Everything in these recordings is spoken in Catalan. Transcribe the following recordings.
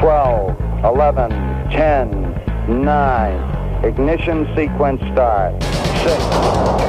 12, 11, 10, 9. Ignition sequence start. 6,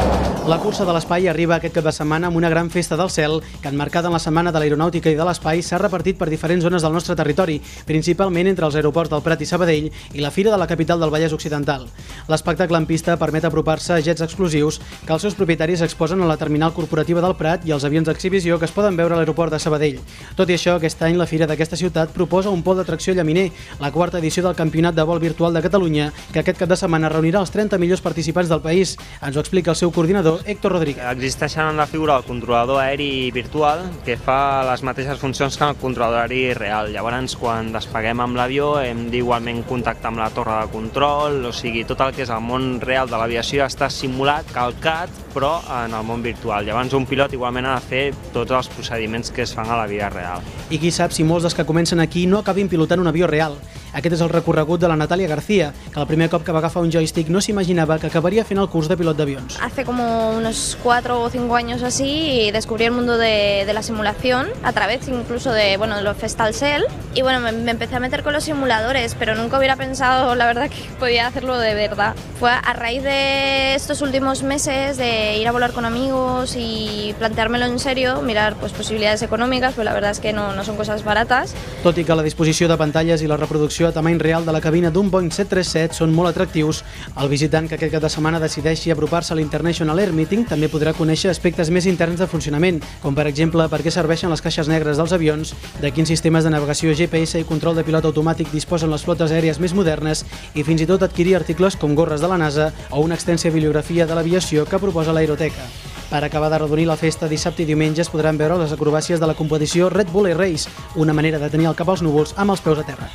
La cursa de l'espai arriba aquest cap de setmana amb una gran festa del cel que, enmarcada en la Setmana de l'Aeronàutica i de l'Espai, s'ha repartit per diferents zones del nostre territori, principalment entre els aeroports del Prat i Sabadell i la Fira de la capital del Vallès Occidental. L'espectacle en pista permet apropar-se a jets exclusius que els seus propietaris exposen a la terminal corporativa del Prat i els avions d'exhibició que es poden veure a l'aeroport de Sabadell. Tot i això, aquest any la Fira d'aquesta ciutat proposa un pol d'atracció llaminer, la quarta edició del Campionat de Vol Virtual de Catalunya, que aquest cap de setmana reunirà els 30 millors participants del país. Ens ho explica el seu coordinador, Héctor Rodríguez. Existeixen en la figura del controlador aeri virtual que fa les mateixes funcions que el controlador aeri real. Llavors, quan despeguem amb l'avió hem d'igualment contactar amb la torre de control, o sigui, tot el que és el món real de l'aviació està simulat, calcat, però en el món virtual. Llavors, un pilot igualment ha de fer tots els procediments que es fan a la vida real. I qui sap si molts dels que comencen aquí no acabin pilotant un avió real. Aquest és el recorregut de la Natàlia García, que el primer cop que va agafar un joystick no s'imaginava que acabaria fent el curs de pilot d'avions. Hace como unos cuatro o cinco años así descubrí el mundo de, de la simulación a través incluso de, bueno, de los Festal Cell y bueno, me, me empecé a meter con los simuladores, pero nunca hubiera pensado, la verdad, que podía hacerlo de verdad. Fue a raíz de estos últimos meses de ir a volar con amigos y planteármelo en serio, mirar pues posibilidades económicas, pues la verdad es que no, no son cosas baratas. Tot i que la disposició de pantalles i la reproducció a tamany real de la cabina d'un Boeing 737 són molt atractius, el visitant que aquest cap de setmana decideixi apropar-se a l'International Air Meeting també podrà conèixer aspectes més interns de funcionament, com per exemple per què serveixen les caixes negres dels avions, de quins sistemes de navegació GPS i control de pilot automàtic disposen les flotes aèries més modernes i fins i tot adquirir articles com gorres de la NASA o una extensa bibliografia de l'aviació que proposa l'Aeroteca. Per acabar de redonir la festa, dissabte i diumenge es podran veure les acrobàcies de la competició Red Bull Air Race, una manera de tenir el cap als núvols amb els peus a terra.